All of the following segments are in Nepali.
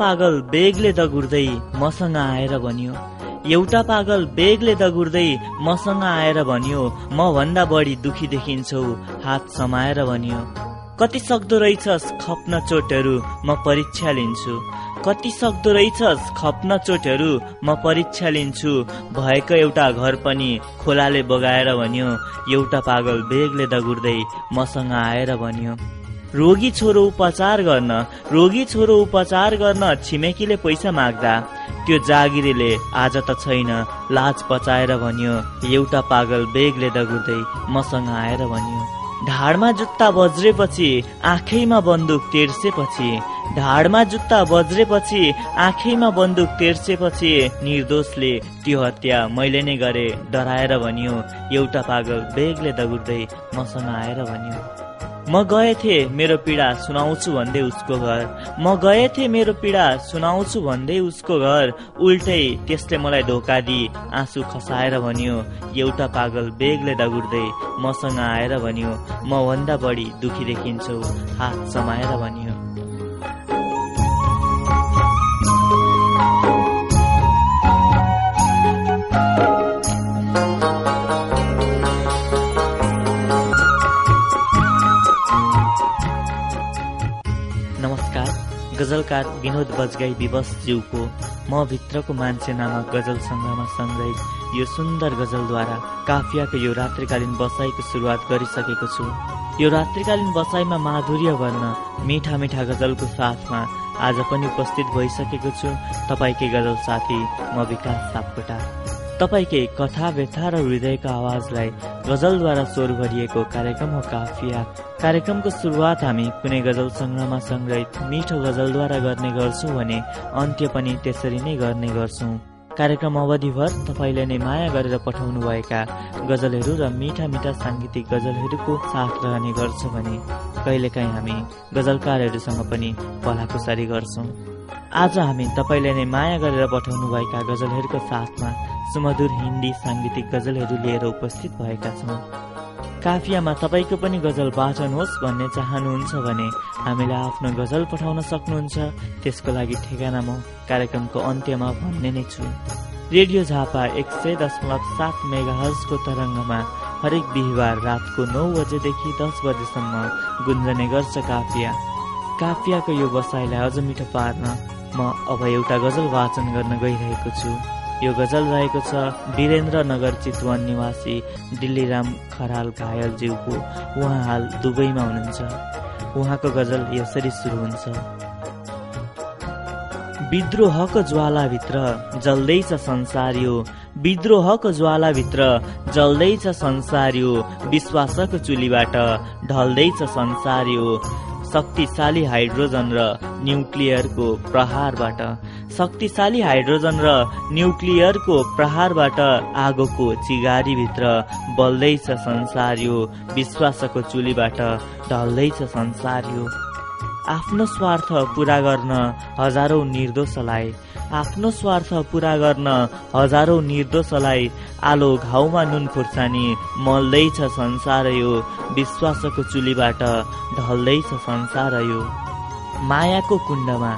पागल बेगले दगुर्दै मसँग आएर भनियो। एउटा पागल बेगले दगुर्दै मसँग आएर भनियो म भन्दा बढी दुखी देखिन्छौ हात समाएर भनियो। कति सक्दो रहेछस् खप्न चोटहरू म परीक्षा लिन्छु। कति सक्दो रहेछस् खप्न चोटहरू म परीक्षा लिन्छु। भएको एउटा घर पनि खोलाले बगाएर भन्यो। एउटा पागल बेगले दगुर्दै मसँग आएर भन्यो। रोगी छोरो उपचार गर्न रोगी छोरो उपचार गर्न छिमेकीले पैसा माग्दा त्यो जागिरीले आज त छैन लाज पचाएर भन्यो एउटा पागल बेगले दगुर्दै मसँग आएर भन्यो। ढाडमा जुत्ता बज्रेपछि आँखैमा बन्दुक तेर्सेपछि ढाडमा जुत्ता बज्रेपछि आँखैमा बन्दुक तेर्सेपछि निर्दोषले त्यो हत्या मैले नै गरे डराएर भनियो एउटा पागल बेगले दगुर्दै मसँग आएर भन्यो। म गएथे मेरो पीडा सुनाउँछु भन्दै उसको घर। म गएथे मेरो पीडा सुनाउँछु भन्दै उसको घर। उल्टै त्यसले मलाई धोका दिई आँसु खसाएर भन्यो एउटा पागल बेगले दगुर्दै मसँग आएर भन्यो म भन्दा बढी दुखी देखिन्छौ। हात समाएर भन्यो गजलकार विनोद बजगाई विवश ज्यूको म भित्रको मान्छे नामक गजल सङ्ग्रहमा सङ्ग्रहित यो सुन्दर गजलद्वारा काफियाको यो रात्रिकालीन बसाइको सुरुवात गरिसकेको छु। यो रात्रिकालीन बसाइमा माधुर्य भर्न मिठा मिठा गजलको साथमा आज पनि उपस्थित भइसकेको छु। तपाईँकै गजल साथी म विकास सापकोटा। तपाईँकै कथा व्यथा र हृदयको आवाजलाई गजलद्वारा स्वर भरिएको कार्यक्रम हो काफिया। कार्यक्रमको सुरुवात हामी कुनै गजल सङ्ग्रहमा सङ्ग्रहित मिठो गजलद्वारा गर्ने गर्छौँ भने अन्त्य पनि त्यसरी नै गर्ने गर्छौँ। कार्यक्रम अवधिभर तपाईँले नै माया गरेर पठाउनु भएका गजलहरू र मिठा मिठा साङ्गीतिक गजलहरूको साथ रहने गर्छ भने कहिलेकाहीँ हामी गजलकारहरूसँग पनि पलाकुसारी गर्छौँ। आज हामी तपाईँले नै माया गरेर पठाउनु भएका गजलहरूको साथमा सुमधुर हिन्दी साङ्गीतिक गजलहरू लिएर उपस्थित भएका छौँ। काफियामा तपाईँको पनि गजल वाचन होस् भन्ने चाहनुहुन्छ भने हामीलाई आफ्नो गजल पठाउन सक्नुहुन्छ। त्यसको लागि ठेगाना म कार्यक्रमको अन्त्यमा भन्ने नै छु। रेडियो झापा एक सय दशमलव सात मेगा हजको तरङ्गमा हरेक बिहिबार रातको नौ बजेदेखि दस बजेसम्म गुन्जने गर्छ काफिया काफियाको यो बसाइलाई अझ मिठो पार्न म अब एउटा गजल वाचन गर्न गइरहेको छु। यो गजल रहेको छ वीरेन्द्रनगर चितवन निवासी दिल्लीराम खराल घायल जिउको उहाँ हाल दुबईमा हुनुहुन्छ। उहाँको गजल यसरी सुरु हुन्छ। विद्रोहको ज्वालाभित्र जल्दैछ संसार यो। विद्रोहको ज्वालाभित्र जल्दैछ संसार यो। विश्वासको चुलीबाट ढल्दैछ संसार यो। शक्तिशाली हाइड्रोजन र न्युक्लियरको प्रहारबाट शक्तिशाली हाइड्रोजन र न्युक्लियरको प्रहारबाट आगोको चिगारीभित्र बल्दैछ संसार यो विश्वासको चुलीबाट ढल्दैछ संसार यो। आफ्नो स्वार्थ पुरा गर्न हजारौं निर्दोषलाई आफ्नो स्वार्थ पुरा गर्न हजारौं निर्दोषलाई आलो घाउमा नुन खुर्सानी मल्दैछ संसार यो विश्वासको चुलीबाट ढल्दैछ संसार यो। मायाको कुण्डमा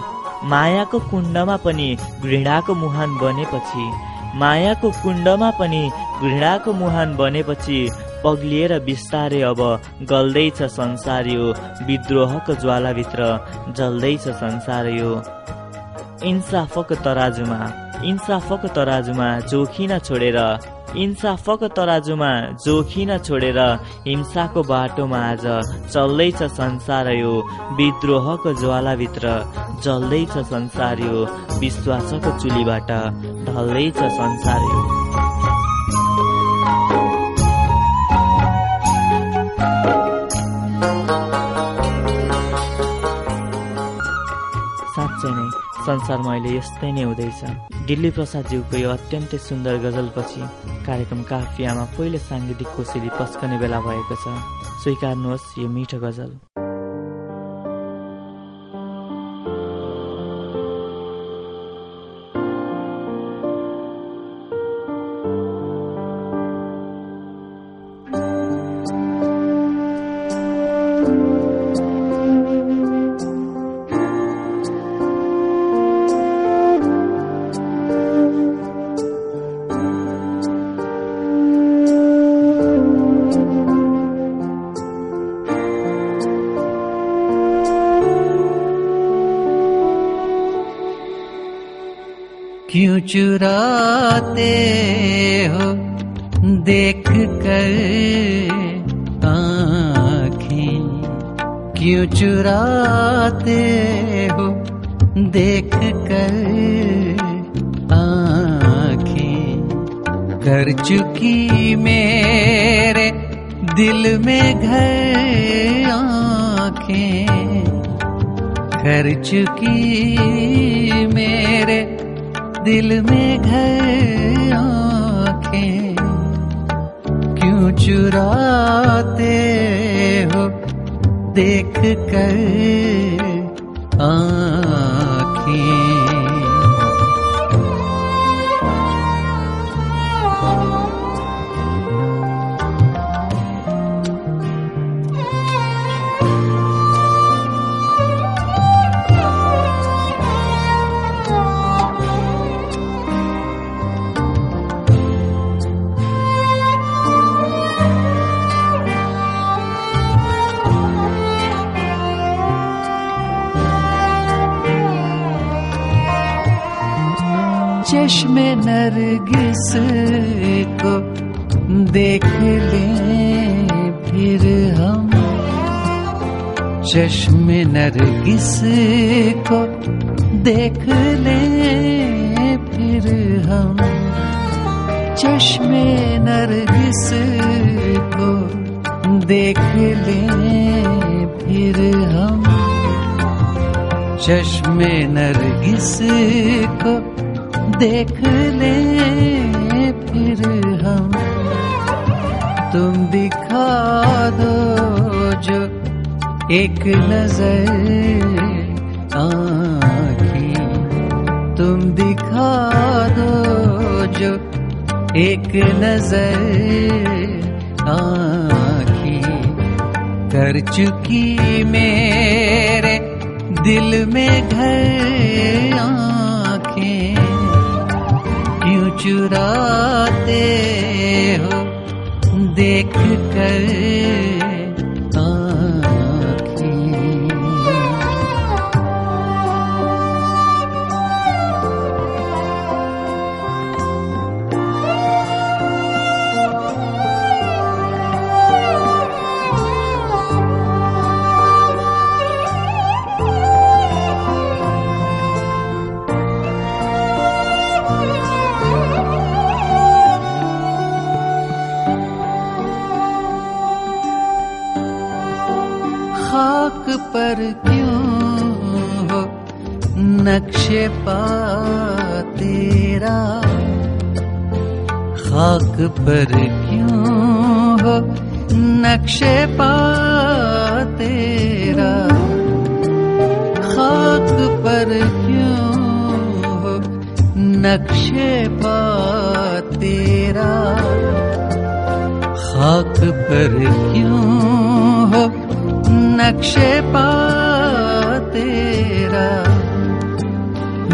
मायाको कुण्डमा पनि घृणाको मुहान बनेपछि मायाको कुण्डमा पनि घृणाको मुहान बनेपछि पग्लिएर बिस्तारै अब गल्दैछ संसार यो विद्रोहको ज्वालाभित्र जल्दैछ संसार यो इन्साफको तराजुमा इन्साफको तराजुमा जोखिन छोडेर इन्साफको तराजुमा जोखिन छोडेर हिंसाको बाटोमा आज चल्दैछ संसार यो विद्रोहको ज्वालाभित्र जल्दैछ संसार यो विश्वासको चुलीबाट ढल्दैछ संसार यो। संसारमा अहिले यस्तै नै हुँदैछ। दिल्ली प्रसादज्यूको यो अत्यन्तै सुन्दर गजलपछि कार्यक्रम काफियामा पहिलो साङ्गीतिक कोसेली पस्कने बेला भएको छ। स्वीकार्नुहोस् यो मिठो गजल। चुराते हो, देख कर आँखें क्यों चुराते हो, देख कर आँखें। कर चुकी मेरे दिल में घर आँखें, कर चुकी दिल में घर आँखें। क्यों चुराते हो? देख कर नरगिस को देख ले फिर हम। तुम दिखा दो जो एक नज़र आखी। तुम दिखा दो जो एक नज़र आखी। कर चुकी मेरे दिल में घर चुराते हो देख कर पर क्यों हो नक्शे तेरा? खाक पर क्यों हो नक्शे तेरा? खाक पर क्यों हो नक्शे तेरा?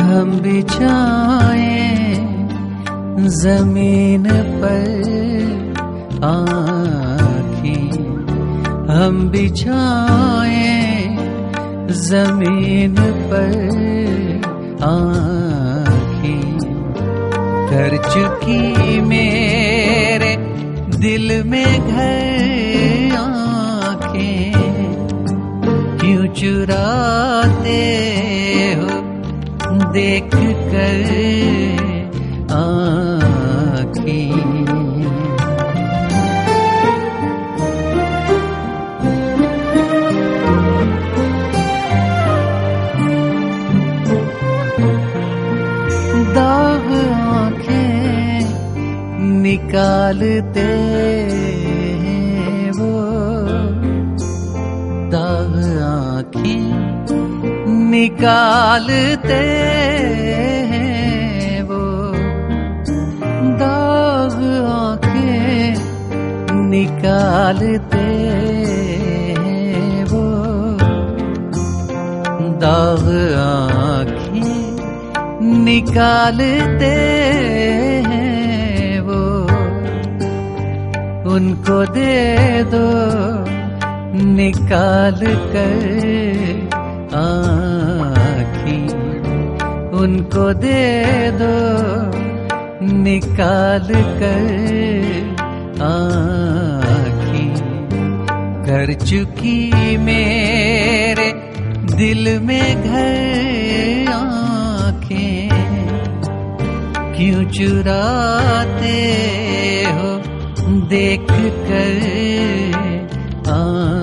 हम बिछाए ज़मीन पर आँखें हम बिछाए, ज़मीन पर आँखें। कर चुकी मेरे दिल में घर आँखें। क्यों चुराते हो? देख कर निकालते हैं वो। दाग आँखें निकालते हैं वो। दाग आँखें निकालते हैं वो। दाग आँखें निकालते उनको दे दो, निकाल कर आखी। उनको दे दो, निकाल कर आखी। कर चुकी मेरे दिल में घर आँखें। क्यों चुराते हो देख कर आखी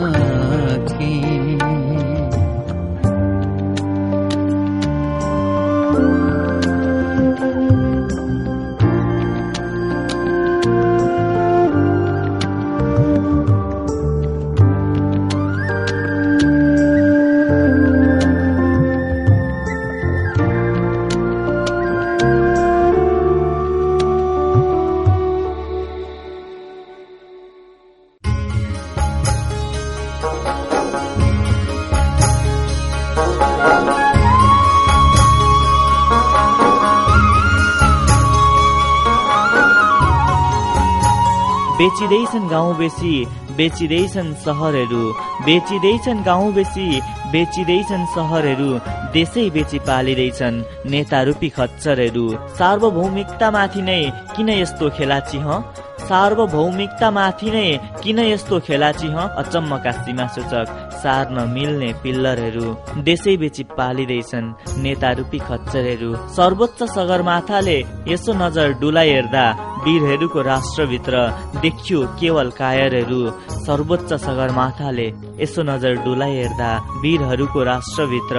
बेचिँदैछन् गाउँ बेसी बेचिँदैछन् सहरहरू। बेचिँदैछन् गाउँ बेसी बेचिँदैछन् सहरहरू। देशै बेची पालिँदैछन् नेता रूपी खच्चरहरू। सार्वभौमिकतामाथि नै किन यस्तो खेलाची ह सार्वभौमिकतामाथि नै किन यस्तो खेलाची ह अचम्मका सीमा सूचक सार्न मिल्ने पिल्लरहरू। देशै बेची पालिँदैछन् नेता रूपी खच्चरहरू। सर्वोच्च सगरमाथाले यसो नजर डुलाइ हेर्दा वीरहरूको राष्ट्रभित्र देखियो केवल कायरहरू। सर्वोच्च सगरमाथाले यसो नजर डुलाइ हेर्दा वीरहरूको राष्ट्रभित्र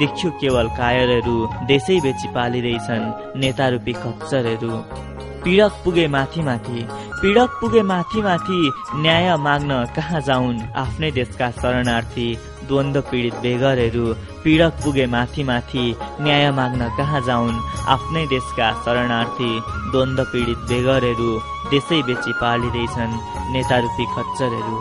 देखियो केवल कायरहरू। देशै बेची पालिँदैछन् नेता रूपी खच्चरहरू पीडक पुगे माथि माथि पीडक पुगे माथि माथि न्याय माग्न कहाँ जाउन्? आफ्नै देशका शरणार्थी द्वन्द पीडित बेगरहरू पीडक पुगे माथि माथि न्याय माग्न कहाँ जाउन्? आफ्नै देशका शरणार्थी द्वन्द पीडित बेगरहरू देशै बेची पालिँदैछन् नेता रूपी खच्चरहरू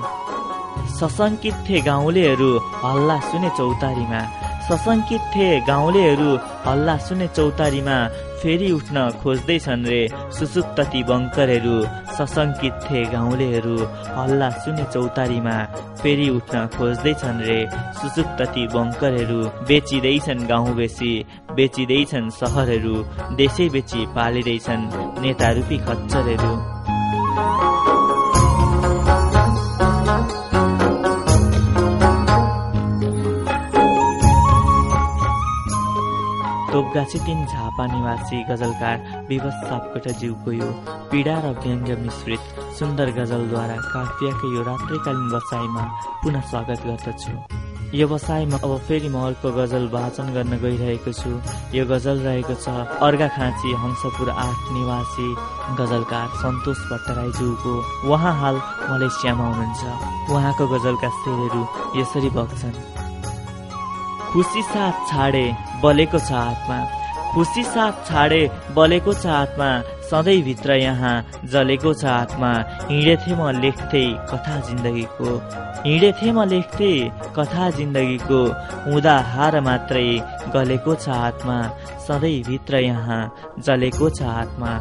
सशङ्कित थिए गाउँलेहरू हल्ला सुने चौतारीमा। सशङ्कित थिए गाउँलेहरू हल्ला सुने चौतारीमा। फेरि उठ्न खोज्दैछन् रे सुसुप्त ती बङ्करहरू सशङ्कित थिए गाउँलेहरू हल्ला सुने चौतारीमा फेरि उठ्न खोज्दैछन् रे सुसुप्त ती बङ्करहरू। बेचिँदैछन् गाउँ बेसी बेचिँदैछन् सहरहरू देशै बेची पालिँदैछन् नेता रूपी खच्चरहरू। तिन झापा निवासी गजलकार विवश सापकोटाज्यूको यो पीडा र व्यङ्ग मिश्रित सुन्दर गजलद्वारा काफियाको यो रात्रिकालीन बसाइमा पुनः स्वागत गर्दछु। यो बसाइमा अब फेरि म अर्को गजल वाचन गर्न गइरहेको छु। यो गजल रहेको छ अर्घा खाँची हंसपुर आठ निवासी गजलकार सन्तोष भट्टराईज्यूको उहाँ हाल मलेसियामा हुनुहुन्छ। उहाँको गजलका शेरहरू यसरी बग्छन्। खुसी साथ छाडे बलेको छ आत्मा। खुसी साथ छाडे बलेको छ आत्मा सधैँ भित्र यहाँ जलेको छ आत्मा। हिँडेथे म लेख्थे कथा जिन्दगीको। हिँडेथे म लेख्थे कथा जिन्दगीको। हुँदा हार मात्रै गलेको छ आत्मा सधैँ भित्र यहाँ जलेको छ आत्मा।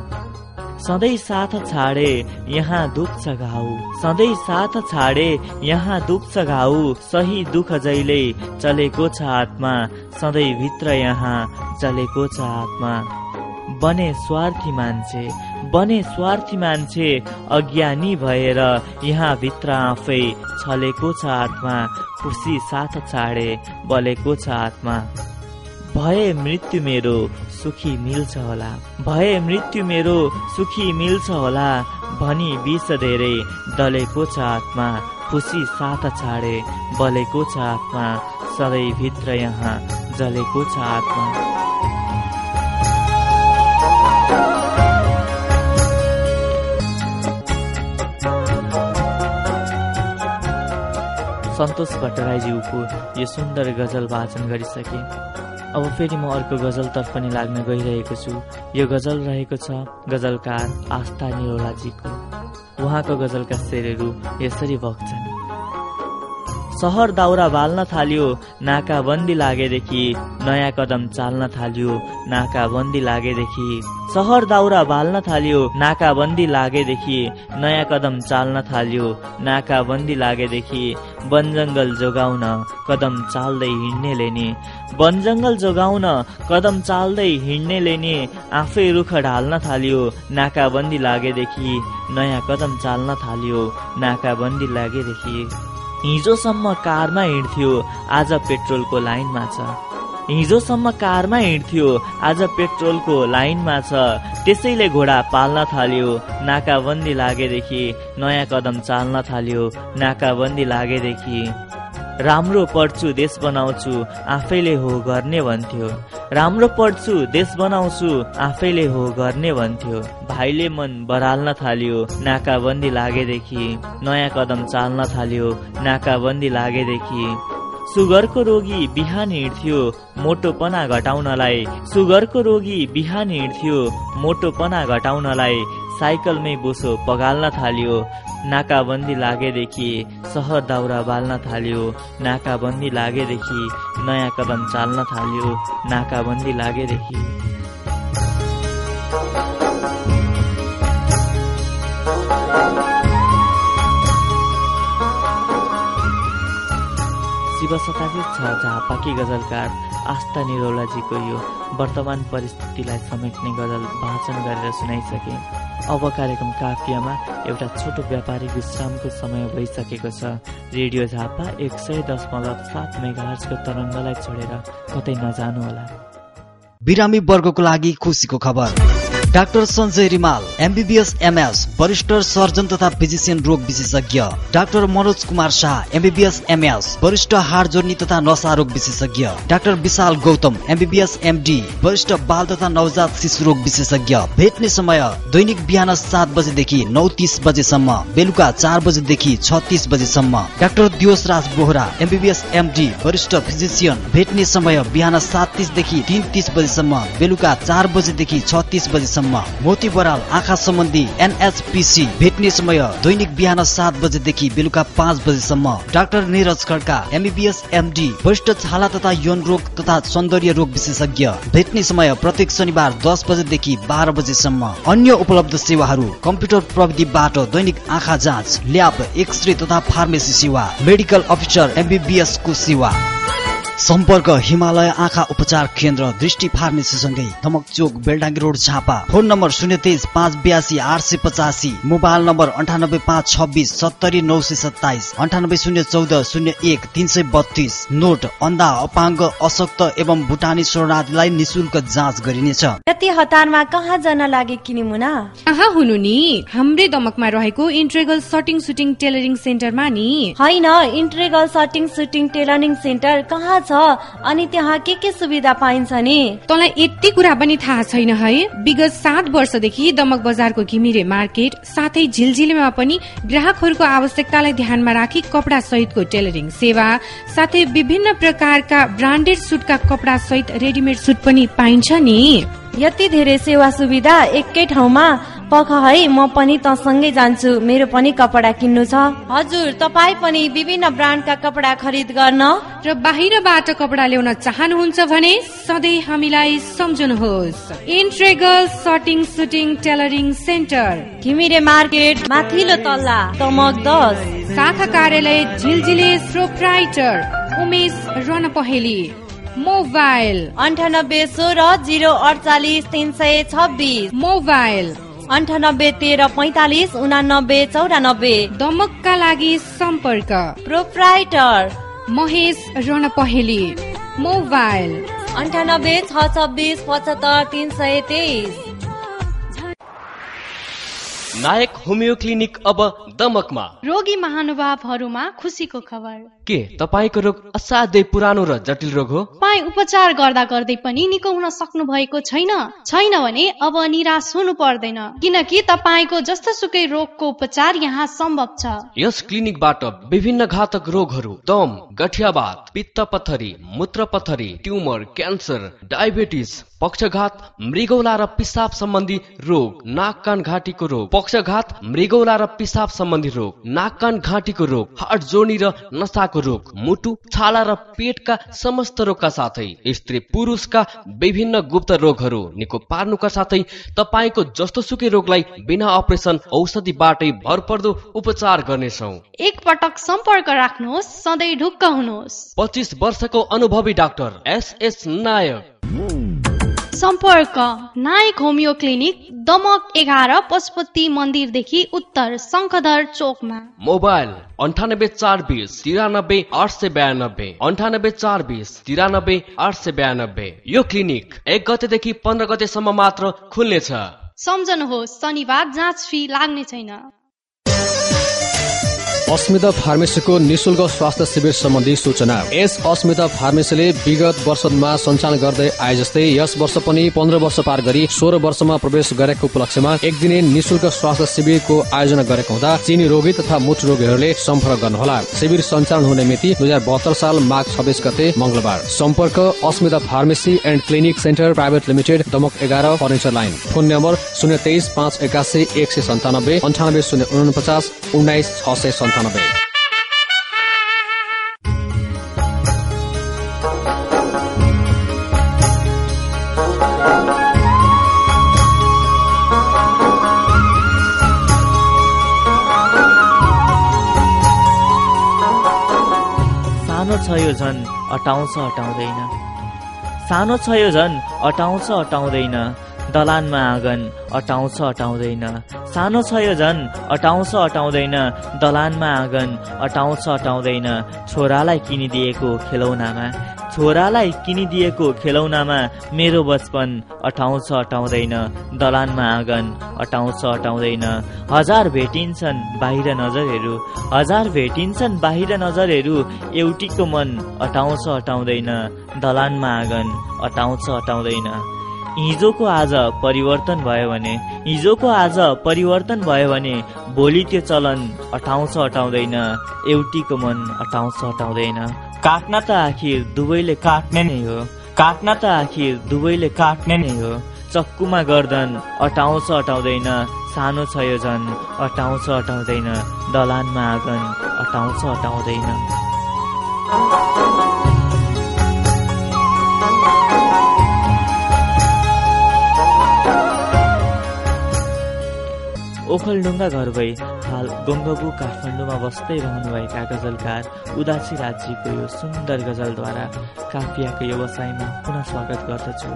सधैँ साथ छाडे यहाँ दुख्छ घाउ सधैँ साथ छाडे यहाँ दुख्छ घाउ सही दुःख जहिले चलेको छ आत्मा सधैँ भित्र यहाँ चलेको छ आत्मा। बने स्वार्थी मान्छे बने स्वार्थी मान्छे अज्ञानी भएर यहाँ भित्र आफै छलेको छ आत्मा। खुसी साथ छाडे बलेको छ आत्मा। भए मृत्यु मेरो सुखी मिल्छ होला। भए मृत्यु मेरो सुखी मिल्छ होला। भनी विष धेरै दलेको छ आत्मा खुसी साथ छाडे बलेको छ आत्मा सधैँ भित्र यहाँ जलेको छ आत्मा। सन्तोष भट्टराईज्यूको यो सुन्दर गजल वाचन गरिसके। अब फेरि म अर्को गजलतर्फ पनि लाग्न गइरहेको छु। यो गजल रहेको छ गजलकार आस्था निरोलाजीको। उहाँको गजलका शेरहरू यसरी बग्छन्। सहर दाउरा बाल्न थाल्यो नाकाबन्दी लागेदेखि नयाँ कदम चाल्न थाल्यो नाकाबन्दी लागेदेखि सहर दाउरा बाल्न थाल्यो नाकाबन्दी लागेदेखि नयाँ कदम चाल्न थाल्यो नाकाबन्दी लागेदेखि वन जङ्गल जोगाउन कदम चाल्दै हिँड्नेले नि वन जङ्गल जोगाउन कदम चाल्दै हिँड्नेले नि आफै रुख ढाल्न थाल्यो नाकाबन्दी लागेदेखि नयाँ कदम चाल्न थाल्यो नाकाबन्दी लागेदेखि हिजोसम्म कारमा हिँड्थ्यो आज पेट्रोलको लाइनमा छ। हिजोसम्म कारमा हिँड्थ्यो आज पेट्रोलको लाइनमा छ। त्यसैले घोडा पाल्न थाल्यो नाकाबन्दी लागेदेखि नयाँ कदम चाल्न थाल्यो नाकाबन्दी लागेदेखि। राम्रो पढ्छु देश बनाउँछु आफैले हो गर्ने भन्थ्यो। राम्रो पढ्छु देश बनाउँछु आफैले हो गर्ने भन्थ्यो। भाइले मन बराल्न थाल्यो नाकाबन्दी लागेदेखि। नयाँ कदम चाल्न थाल्यो नाकाबन्दी लागेदेखि। सुगरको रोगी बिहान हिँड्थ्यो मोटोपना घटाउनलाई। सुगरको रोगी बिहान हिँड्थ्यो मोटोपना घटाउनलाई। साइकलमै बोसो पगाल्न थाल्यो। नाकाबन्दी लागेदेखि सहर दाउरा बाल्न थाल्यो नाकाबन्दी लागेदेखि नयाँ कदम चाल्न थाल्यो नाकाबन्दी लागेदेखि। शिव शताब्दी छ झापाकी गजलकार आस्था निरौलाजीको यो वर्तमान परिस्थितिलाई समेट्ने गजल वाचन गरेर सुनाइसके। अब कार्यक्रम काफियामा एउटा छोटो व्यापारिक विश्रामको समय भइसकेको छ। रेडियो झापा एक सय दशमलव सात मेगाहर्जको तरङ्गलाई छोडेर कतै नजानुहोला बिरामी वर्गको लागि खुसीको खबर। Doctor Sanjay Rimal MBBS MS वरिष्ठ सर्जन तथा फिजिसियन रोग विशेषज्ञ। Doctor Manoj Kumar Shah MBBS MS वरिष्ठ हाड जोड्नी तथा नसा रोग विशेषज्ञ। Doctor Vishal Gautam MBBS MD वरिष्ठ बाल तथा नवजात शिशु रोग विशेषज्ञ। भेट्ने समय दैनिक बिहान सात बजेदेखि नौ तिस बजेसम्म बेलुका चार बजेदेखि छ तिस बजेसम्म। Doctor Diwas Raj Bohara MBBS MD वरिष्ठ फिजिसियन। भेट्ने समय बिहान सात तिसदेखि तिन तिस बजेसम्म बेलुका चार बजेदेखि छ तिस बजेसम्म। मोती बराल आँखा सम्बन्धी एनएचपिसी भेट्ने समय दैनिक बिहान सात बजेदेखि बेलुका पाँच बजेसम्म doctor Niraj Khadka MBBS MD वरिष्ठ छाला तथा यौन रोग तथा सौन्दर्य रोग विशेषज्ञ भेट्ने समय प्रत्येक शनिबार दस बजेदेखि बाह्र बजेसम्म अन्य उपलब्ध सेवाहरू कम्प्युटर प्रविधिबाट दैनिक आँखा जाँच ल्याब एक्सरे तथा फार्मेसी सेवा मेडिकल अफिसर एमबिबिएस को सेवा। सम्पर्क हिमालय आँखा उपचार केन्द्र दृष्टि फार्मेसीसँगै धमक चोक Beldangi road Jhapa. Phone number शून्य तेइस पाँच बयासी आठ सय पचासी। मोबाइल नम्बर अन्ठानब्बे पाँच छब्बिस सत्तरी नौ सय सत्ताइस। अन्ठानब्बे शून्य चौध शून्य एक तिन सय बत्तिस। नोट अन्धा अपाङ्ग अशक्त एवं भुटानी शरणार्थीलाई निशुल्क जाँच गरिनेछ। यति हतारमा कहाँ जान लागे किनी मुना? कहाँ हुनु नि? हाम्रै दमकमा रहेको इन्ट्रेगल सटिङ सुटिङ टेलरिङ सेन्टरमा नि। होइन integral shirting suiting tailoring centre कहाँ छ? अनि त्यहाँ के के सुविधा पाइन्छ नि? तँलाई यति कुरा पनि थाहा छैन है? विगत सात वर्षदेखि दमक बजारको घिमिरे मार्केट साथै झिलझिलेमा पनि ग्राहकहरूको आवश्यकतालाई ध्यानमा राखी कपडा सहितको टेलरिङ सेवा साथै विभिन्न प्रकारका ब्रान्डेड सुटका कपडा सहित रेडिमेड सुट पनि पाइन्छ नि। यति धेरै सेवा सुविधा एकै ठाउँमा पख है म पनि तसँगै जान्छु। मेरो पनि कपडा किन्नु छ। हजुर तपाईँ पनि विभिन्न ब्रान्डका कपडा खरिद गर्न र बाहिरबाट कपडा ल्याउन चाहनुहुन्छ भने सधैँ हामीलाई सम्झनुहोस्। Integral shirting suiting tailoring centre Ghimire market माथिल्लो तल्ला तमक दस। शाखा कार्यालय झिलझिले प्रोप्राइटर उमेश रन पहेली मोबाइल। अन्ठानब्बे सोह्र जिरो अडचालिस तिन सय छब्बिस। मोबाइल। अन्ठानब्बे तेह्र पैतालिस उनानब्बे चौरानब्बे। दमकका लागि सम्पर्क। प्रोप्राइटर। महेश रण पहेली। मोबाइल। अन्ठानब्बे छ छब्बिस पचहत्तर तिन सय तेइस। नायक होमियो क्लिनिक अब दमकमा। रोगी महानुभावहरूमा खुसीको खबर। के तपाईँको रोग असाध्यै पुरानो र जटिल रोग हो? तपाईँ उपचार गर्दा गर्दै पनि निको हुन सक्नु भएको छैन। छैन भने अब निराश हुनु पर्दैन। किनकि तपाईँको जस्तो सुकै रोगको उपचार यहाँ सम्भव छ। यस क्लिनिकबाट विभिन्न घातक रोगहरू दम गठियावात पित्त पथरी मूत्र पथरी ट्युमर क्यान्सर डायबिटिस पक्षघात मृगौला र पिसाब सम्बन्धी रोग नाक कान घाँटीको रोग। पक्षघात मृगौला र पिसाब सम्बन्धी रोग नाक कान घाँटीको रोग हार्ट जोर्नी र नसाको रोग मुटु छाला र पेटका समस्त रोगका साथै। स्त्री पुरुषका विभिन्न गुप्त रोगहरू निको पार्नुका साथै तपाईँको जस्तो सुकै रोगलाई बिना अपरेसन औषधिबाटै भरपर्दो उपचार गर्नेछौ। एक पटक सम्पर्क राख्नुहोस् सधैँ ढुक्क हुनुहोस्। पच्चिस वर्षको अनुभवी डाक्टर एस एस नायक। सम्पर्क नायक होमियो क्लिनिक दमक एघार पशुपति मन्दिरदेखि उत्तर शङ्खधर चोकमा। मोबाइल अन्ठानब्बे चार बिस तिरानब्बे आठ सय बयानब्बे अन्ठानब्बे चार बिस तिरानब्बे आठ सय बयानब्बे। यो क्लिनिक एक गतेदेखि पन्ध्र गतेसम्म मात्र खुल्नेछ। सम्झनुहोस् शनिबार जाँच फी लाग्ने छैन। अस्मिता फार्मेसीको निशुल्क स्वास्थ्य शिविर सम्बन्धी सूचना। यस अस्मिता फार्मेसीले विगत वर्षमा सञ्चालन गर्दै आए जस्तै यस वर्ष पनि पन्ध्र वर्ष पार गरी सोह्र वर्षमा प्रवेश गरेको उपलक्ष्यमा एक दिने निशुल्क स्वास्थ्य शिविरको आयोजना गरेको हुँदा चिनी रोगी तथा मुठ रोगीहरूले सम्पर्क गर्नुहोला। शिविर सञ्चालन हुने मिति दुई हजार बहत्तर साल माघ छब्बिस गते मंगलबार सम्पर्क Asmita pharmacy and clinic centre private limited Damak एघार फर्निचर लाइन। फोन नम्बर शून्य तेइस पाँच एकासी एक सय सन्तानब्बे अन्ठानब्बे शून्य उनपचास उन्नाइस छ सय सन्तानब्बे सानो छ यो झन् अटाउँछ अटाउँदैन। सानो छ यो झन् अटाउँछ अटाउँदैन। दलानमा आँगन अटाउँछ अटाउँदैन। सानो छ यो झन् अटाउँछ अटाउँदैन दलानमा आँगन अटाउँछ अटाउँदैन छोरालाई किनिदिएको खेलौनामा। छोरालाई किनिदिएको खेलौनामा मेरो बचपन अटाउँछ अटाउँदैन दलानमा आँगन अटाउँछ अटाउँदैन। हजार भेटिन्छन् बाहिर नजरहरू हजार भेटिन्छन् बाहिर नजरहरू एउटीको मन अटाउँछ अटाउँदैन दलानमा आँगन अटाउँछ अटाउँदैन। हिजोको आज परिवर्तन भयो भने हिजोको आज परिवर्तन भयो भने भोलि त्यो चलन अटाउँछ अटाउँदैन एउटीको मन अटाउँछ अटाउँदैन। काट्न त आखिर दुवैले काट्ने नै हो। काट्न त आखिर दुवैले काट्ने नै हो। चक्कुमा गर्दन अटाउँछ अटाउँदैन सानो छ यो झन् अटाउँछ अटाउँदैन दलानमा आँगन अटाउँछ अटाउँदैन। ओखलढुङ्गा घर भई हाल गङ्गबु काठमाडौँमा बस्दै रहनुभएका गजलकार उदासी राज्यको यो सुन्दर गजलद्वारा काफियाको व्यवसायमा पुनः स्वागत गर्दछु।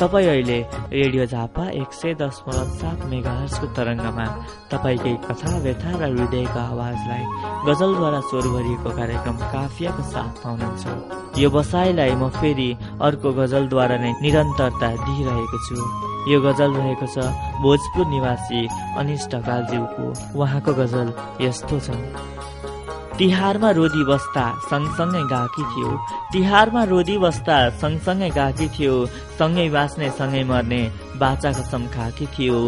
तपाईँ अहिले रेडियो झापा एक सय दशमलव सात मेगाहर्सको तरङ्गमा तपाईँकै कथा व्यथा र हृदयको आवाजलाई गजलद्वारा स्वर भरिएको कार्यक्रम काफियाको साथमा हुनुहुन्छ। यो बसाइलाई म फेरि अर्को गजलद्वारा नै निरन्तरता दिइरहेको छु। यो गजल रहेको छ भोजपुर निवासी अनिश ढकालज्यूको उहाँको गजल यस्तो छ। तिहारमा रोदी बस्दा सँगसँगै गाकी थियो। तिहारमा रोदी बस्दा सँगसँगै गाकी थियो। सँगै बाँच्ने सँगै मर्ने बाचा कसम खाकी थियो।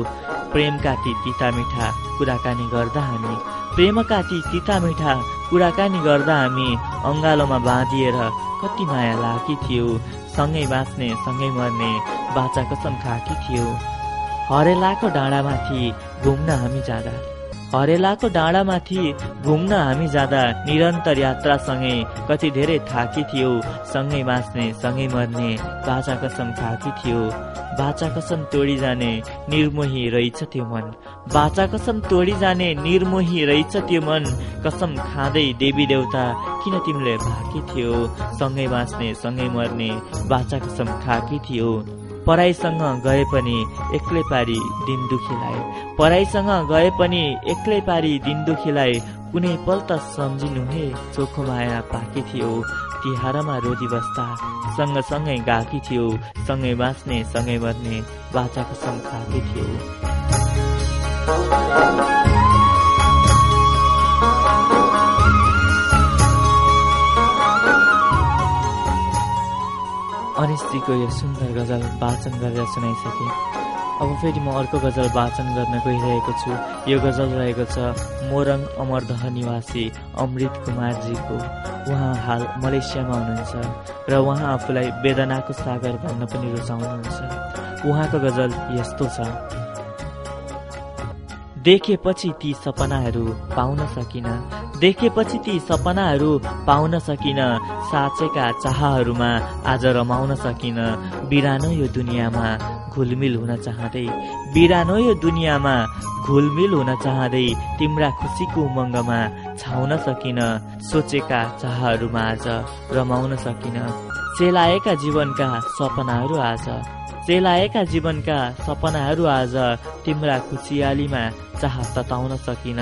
प्रेमका ती तिता मिठा कुराकानी गर्दा हामी प्रेमका ती तिता मिठा कुराकानी गर्दा हामी अङ्गालोमा बाँधिएर कति माया लागी थियो। सँगै बाँच्ने सँगै मर्ने बाचा कसम खाकी थियो। हरेलाको डाँडामाथि घुम्न हामी जाँदा हरेलाको डाँडामाथि घुम्न हामी जाँदा निरन्तर यात्रासँगै कति धेरै थाकी थियो सँगै बाँच्ने सँगै मर्ने बाचा कसम खाकी थियो। बाचा कसम तोडी जाने निर्मोही रहेछ त्यो मन। बाचा कसम तोडी जाने निर्मोही रहेछ त्यो मन। कसम खाँदै देवी देवता किन तिमीले भाकी थियो? सँगै बाँच्ने सँगै मर्ने बाचा कसम खाकी थियो। पढाइसँग गए पनि एक्लै पारी दिन दुखीलाई। पढाइसँग गए पनि एक्लै पारी दिन दुखीलाई। कुनै पल त सम्झिनु हे चोखो माया पाकी थियो। तिहारमा रोदी बस्दा सँगसँगै गाकी थियो। सँगै बाँच्ने सँगै मर्ने बाचा कसम खाकी थियो। अनिश्चीको यो सुन्दर गजल वाचन गरेर सुनाइसके। अब फेरि म अर्को गजल वाचन गर्न गइरहेको छु। यो गजल रहेको छ मोरङ अमरदह निवासी अमृत कुमारजीको। उहाँ हाल मलेसियामा हुनुहुन्छ र उहाँ आफूलाई वेदनाको सागर भन्न पनि रुचाउनुहुन्छ। उहाँको गजल यस्तो छ। देखेपछि ती सपनाहरू पाउन सकिन। देखेपछि ती सपनाहरू पाउन सकिन। साँचेका चाहहरूमा आज रमाउन सकिन। बिरानो यो दुनियाँमा घुलमिल हुन चाहँदै। बिरानो यो दुनियाँमा घुलमिल हुन चाहँदै तिम्रा खुसीको उमङ्गमा छाउन सकिन। सोचेका चाहहरूमा आज रमाउन सकिन। चेलाएका जीवनका सपनाहरू आज चेलाएका जीवनका सपनाहरू आज तिम्रा खुसियालीमा चाह तताउन सकिन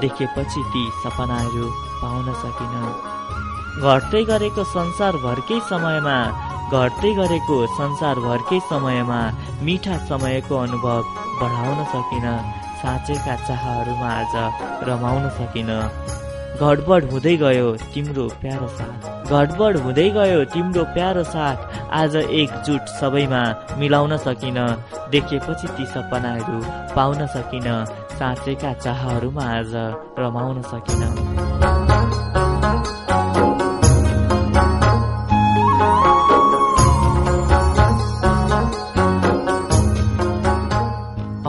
देखेपछि ती सपनाहरू पाउन सकिन। घट्दै गरेको संसारभरकै समयमा घट्दै गरेको संसारभरकै समयमा मिठा समयको अनुभव बढाउन सकिन साँचेका चाहहरूमा आज रमाउन सकिन। घटबड हुँदै गयो तिम्रो प्यारो साथ। घटबड हुँदै गयो तिम्रो प्यारो साथ। आज एकजुट सबैमा मिलाउन सकिन देखेपछि ती सपनाहरू पाउन सकिन साँचेका चाहहरूमा आज रमाउन सकिन।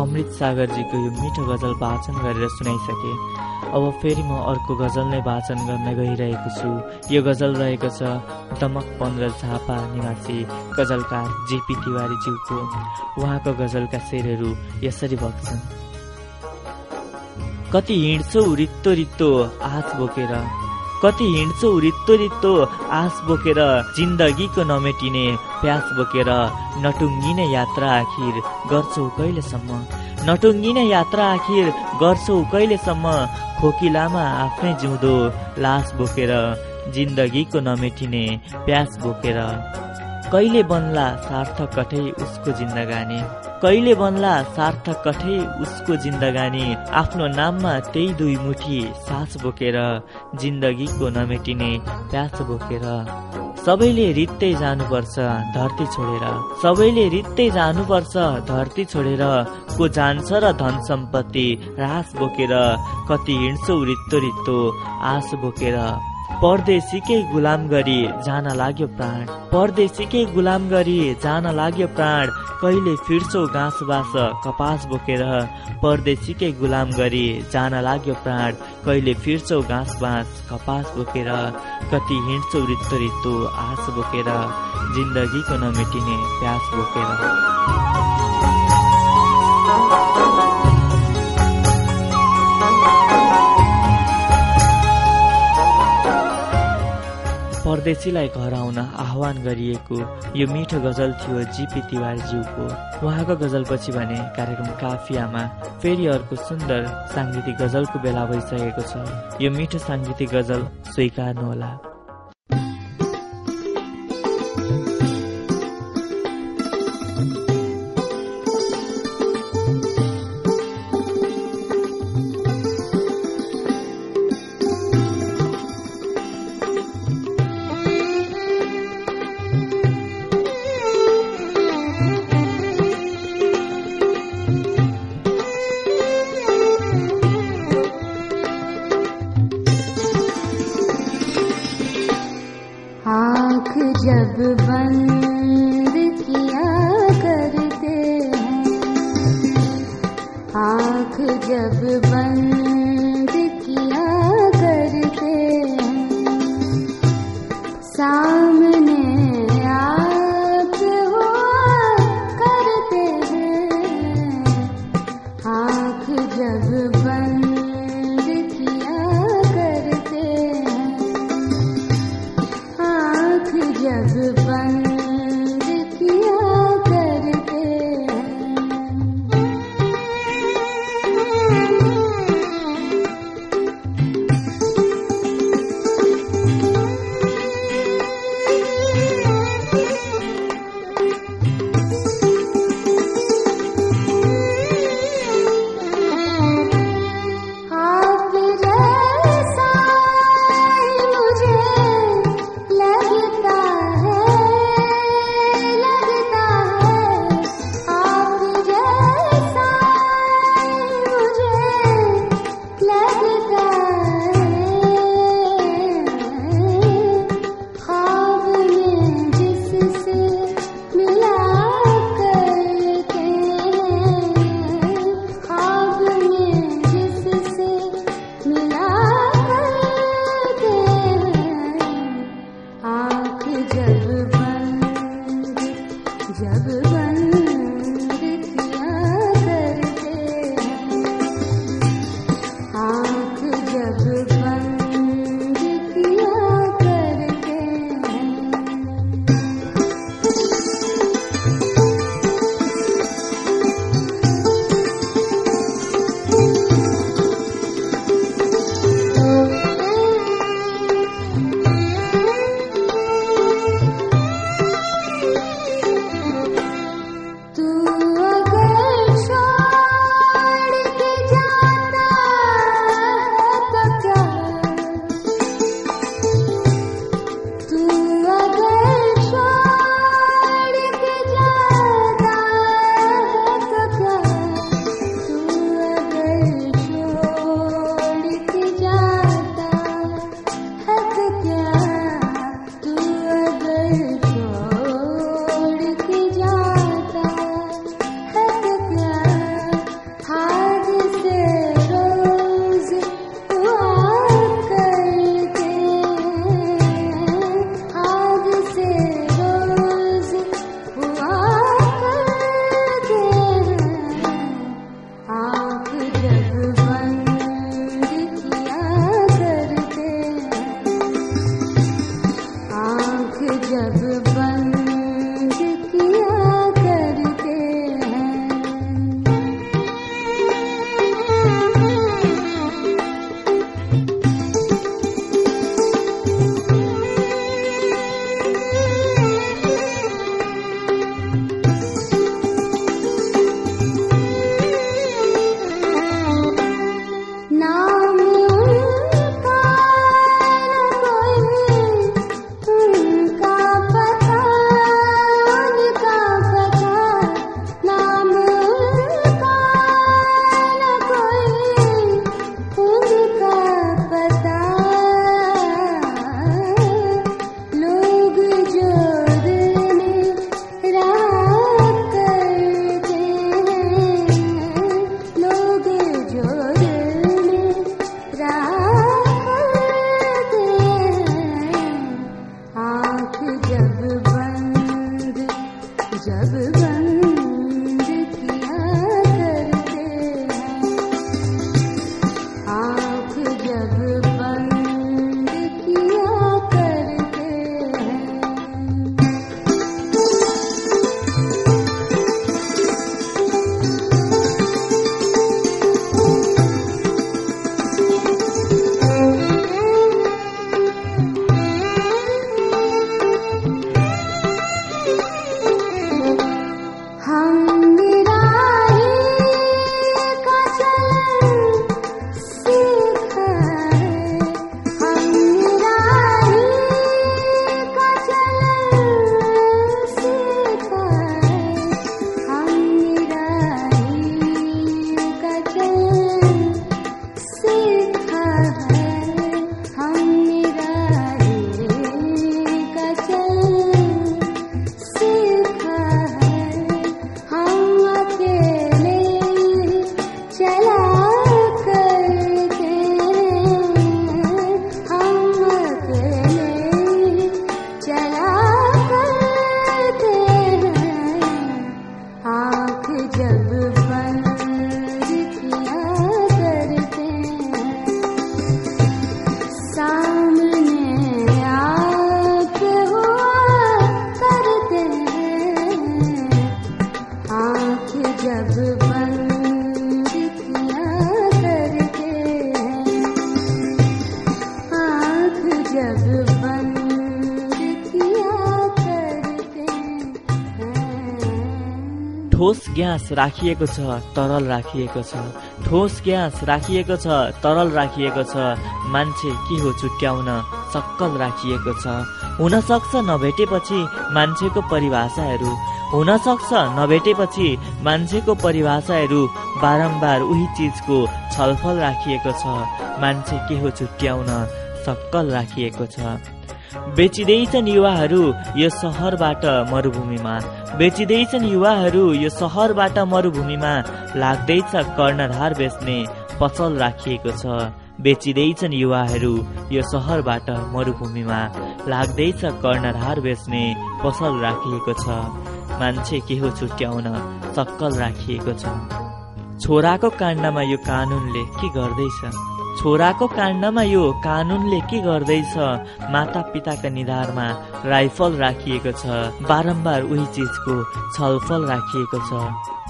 अमृत सागरजीको यो मिठो गजल वाचन गरेर सुनाइसके। अब फेरि म अर्को गजल नै वाचन गर्न गइरहेको छु। यो गजल रहेको छ दमक पन्ध्र झापा निवासी गजलकार जेपी तिवारीज्यूको। उहाँको गजलका शेरहरू यसरी बग्छन्। कति हिँड्छौ रित्तो रित्तो आँच बोकेर। कति हिँड्छौ रित्तो रित्तो आस बोकेर जिन्दगीको नमेटिने प्यास बोकेर नटुङ्गिने यात्रा आखिर गर्छौ कहिलेसम्म? नटुङ्गिने यात्रा आखिर गर्छौ कहिलेसम्म? खोकिलामा आफ्नै जिउँदो लास बोकेर जिन्दगीको नमेटिने प्यास बोकेर। कहिले बन्ला सार्थक कठै उसको जिन्दगानी? कहिले बन्ला सार्थक कठै उसको जिन्दगानी? आफ्नो नाममा त्यही दुई मुठी सास बोकेर जिन्दगीको नमेटिने प्यास बोकेर। सबैले रित्तै जानुपर्छ धरती छोडेर। सबैले रित्तै जानुपर्छ धरती छोडेर। को जान्छ र धन सम्पत्ति रास बोकेर। कति हिँड्छौ रित्तो रित्तो आस बोकेर। परदेशीकै गुलाम गरी जान लाग्यो प्राण। परदेशीकै गुलाम गरी जान लाग्यो प्राण। कहिले फिर्छौ घाँस बास कपास बोकेर परदेशीकै गुलाम गरी जान लाग्यो प्राण। कहिले फिर्छौ घाँस बाँस कपास बोकेर कति हिँड्छौ रित्तो रित्तो आस बोकेर जिन्दगीको नमेटिने प्यास बोकेर। परदेशीलाई घर आउन आह्वान गरिएको यो मिठो गजल थियो जिपी तिवारीज्यूको। उहाँको गजलपछि भने कार्यक्रम काफियामा फेरि अर्को सुन्दर साङ्गीतिक गजलको बेला भइसकेको छ। यो मिठो साङ्गीतिक गजल स्वीकार्नुहोला। ठोस ग्यास राखिएको छ तरल राखिएको छ। ठोस ग्यास राखिएको छ तरल राखिएको छ। मान्छे के हो छुट्याउन सक्कल राखिएको छ। हुन सक्छ नभेटेपछि मान्छेको परिभाषाहरू। हुन सक्छ नभेटेपछि मान्छेको परिभाषाहरू बारम्बार उही चिजको छलफल राखिएको छ। मान्छे के हो छुट्याउन सक्कल राखिएको छ। बेचिँदैछन् युवाहरू यो सहरबाट मरुभूमिमा। बेचिँदैछन् युवाहरू यो सहरबाट मरुभूमिमा। लाग्दैछ कर्णधार बेच्ने पसल राखिएको छ। बेचिँदैछन् युवाहरू यो सहरबाट मरुभूमिमा। लाग्दैछ कर्णधार बेच्ने पसल राखिएको छ। मान्छे के हो छुट्याउन सक्कल राखिएको छोराको काण्डमा यो कानुनले के गर्दैछ? छोराको काण्डमा यो कानुनले के गर्दैछ। माता पिताका निधारमा राइफल राखिएको छ। बारम्बार उही चिजको छलफल राखिएको छ।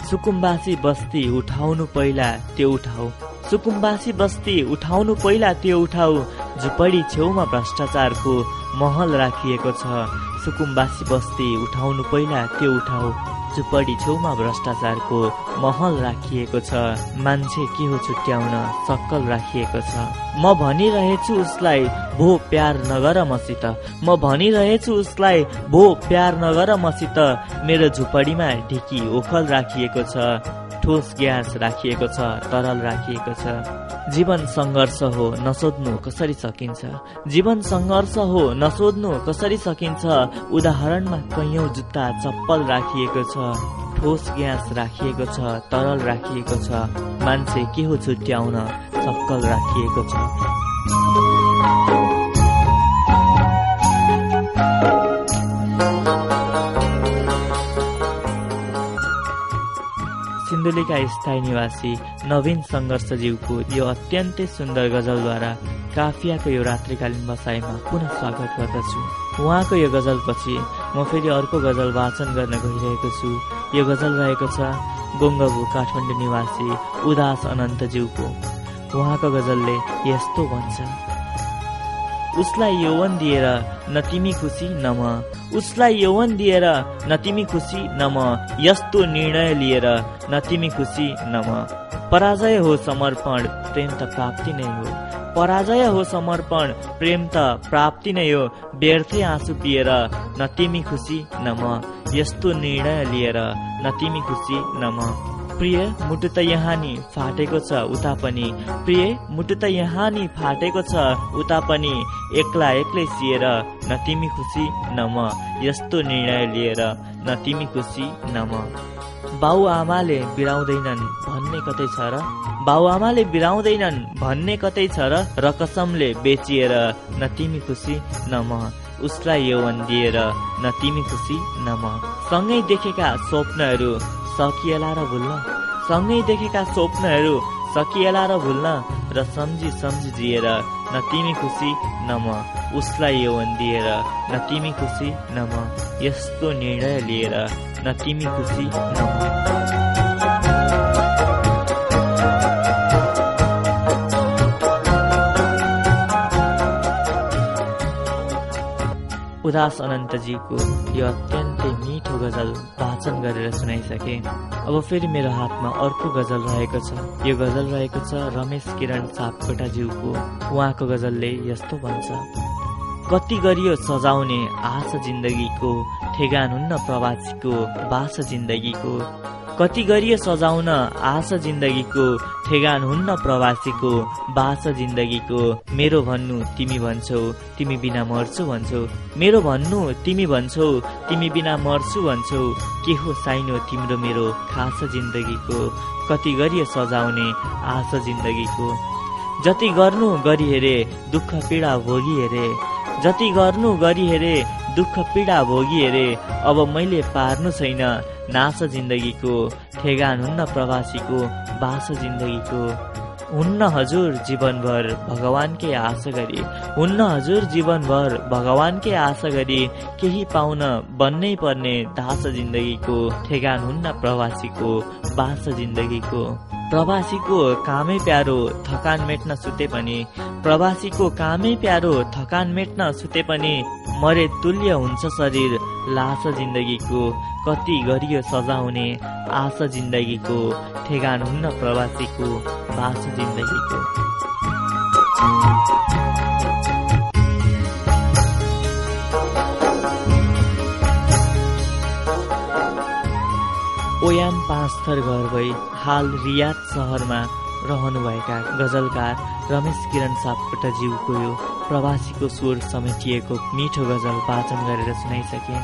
सुकुम्बासी बस्ती उठाउनु पहिला त्यो उठाऊ। सुकुम्बासी बस्ती उठाउनु पहिला त्यो उठाऊ। झुपडी छेउमा भ्रष्टाचारको महल राखिएको छ। सुकुम्बासी बस्ती उठाउनु पहिला त्यो उठाऊ। झुपडी छेउमा भ्रष्टाचारको महल राखिएको छ मान्छे के हो छुट्याउन सक्कल राखिएको छ? म भनिरहेछु उसलाई भो प्यार नगर मसित। म भनिरहेछु उसलाई भो प्यार नगर मसित। मेरो झुपडीमा ढिकी ओखल राखिएको छ। ठोस ग्यास राखिएको छ तरल राखिएको छ। जीवन सङ्घर्ष हो नसोध्नु कसरी सकिन्छ? जीवन सङ्घर्ष हो नसोध्नु कसरी सकिन्छ? उदाहरणमा कैयौँ जुत्ता चप्पल राखिएको छ ठोस ग्यास राखिएको छ तरल राखिएको छ। मान्छे के हो छुट्याउन सक्कल राखिएको छ। सिन्धुलीका स्थायी निवासी नवीन सङ्घर्षज्यूको यो अत्यन्तै सुन्दर गजलद्वारा काफियाको यो रात्रिकालीन बसाइमा पुनः स्वागत गर्दछु। उहाँको यो गजलपछि म फेरि अर्को गजल वाचन गर्न गइरहेको छु। यो गजल रहेको छ गोङ्गबु काठमाडौँ निवासी उदास अनन्तज्यूको उहाँको गजलले यस्तो भन्छ। उसलाई यौवन दिएर न तिमी खुसी न म। उसलाई यौवन दिएर न तिमी खुसी न म। यस्तो निर्णय लिएर न तिमी खुसी न म। पराजय हो समर्पण प्रेम त प्राप्ति नै हो। पराजय हो समर्पण प्रेम त प्राप्ति नै हो। व्यर्थै आँसु पिएर न तिमी खुसी न म। यस्तो निर्णय लिएर न तिमी खुसी न म। प्रिय मुटु त यहाँ नि फाटेको छ उता पनि। प्रिय मुटु त यहाँ नि फाटेको छ उता पनि। एक्ला एक्लै सिएर न तिमी खुसी न म। यस्तो निर्णय लिएर न तिमी खुसी न म। बाउ आमाले बिराउँदैनन् भन्ने कतै छ र? बाउ आमाले बिराउँदैनन् भन्ने कतै छ र? र कसमले बेचिएर न तिमी खुसी न म। उसलाई यौवन दिएर न तिमी खुसी न म। सँगै देखेका स्वप्नहरू सकिएला र भुल्न। सँगै देखेका स्वप्नहरू सकिएला र भुल्न र सम्झी सम्झी जिएर न तिमी खुसी न म उसलाई यौवन दिएर न तिमी खुसी न म यस्तो निर्णय लिएर न तिमी खुसी न म। उदास अनन्तजीको यो अत्यन्तै मिठो गजल वाचन गरेर सुनाइसके। अब फेरि मेरो हातमा अर्को गजल रहेको छ। यो गजल रहेको छ रमेश किरण सापकोटाज्यूको उहाँको गजलले यस्तो भन्छ। कति गरियो सजाउने आश जिन्दगीको ठेगान हुन्न प्रवासीको बास जिन्दगीको। कति गरियो सजाउन? आश जिन्दगीको ठेगान हुन्न प्रवासीको बास जिन्दगीको मेरो भन्नु तिमी भन्छौ तिमी बिना मर्छु भन्छौ। मेरो भन्नु तिमी भन्छौ तिमी बिना मर्छु भन्छौ। के हो साइनो तिम्रो मेरो खास जिन्दगीको? कति गरियो सजाउने आश जिन्दगीको? जति गर्नु गरी हेरे दुःख पीडा भोगी हेरे। जति गर्नु गरी हेरे दुःख पीडा भोगी हेरे। अब मैले पार्नु छैन। नाश जिन्दगीको ठेगान हुन्न प्रवासीको बास जिन्दगीको हुन्न हजुर जीवनभर भगवानकै आशा गरी हुन्न हजुर जीवनभर भगवानकै आशा गरी केही पाउन बन्नै पर्ने दास जिन्दगीको ठेगान हुन्न प्रवासीको बास जिन्दगीको प्रवासीको कामै प्यारो थकान मेट्न सुते पनि प्रवासीको कामै प्यारो थकान मेट्न सुते पनि मरे तुल्य हुन्छ शरीर लास जिन्दगीको कति गरियो सजाउने आश जिन्दगीको ठेगान हुन्न प्रवासीको बास जिन्दगीको। ओयाम पाँच थर घर भई हाल रियाद सहरमा रहनुभएका गजलकार रमेश किरण सापकोटाज्यूको यो प्रवासीको स्वर समेटिएको मिठो गजल वाचन गरेर सुनाइसके।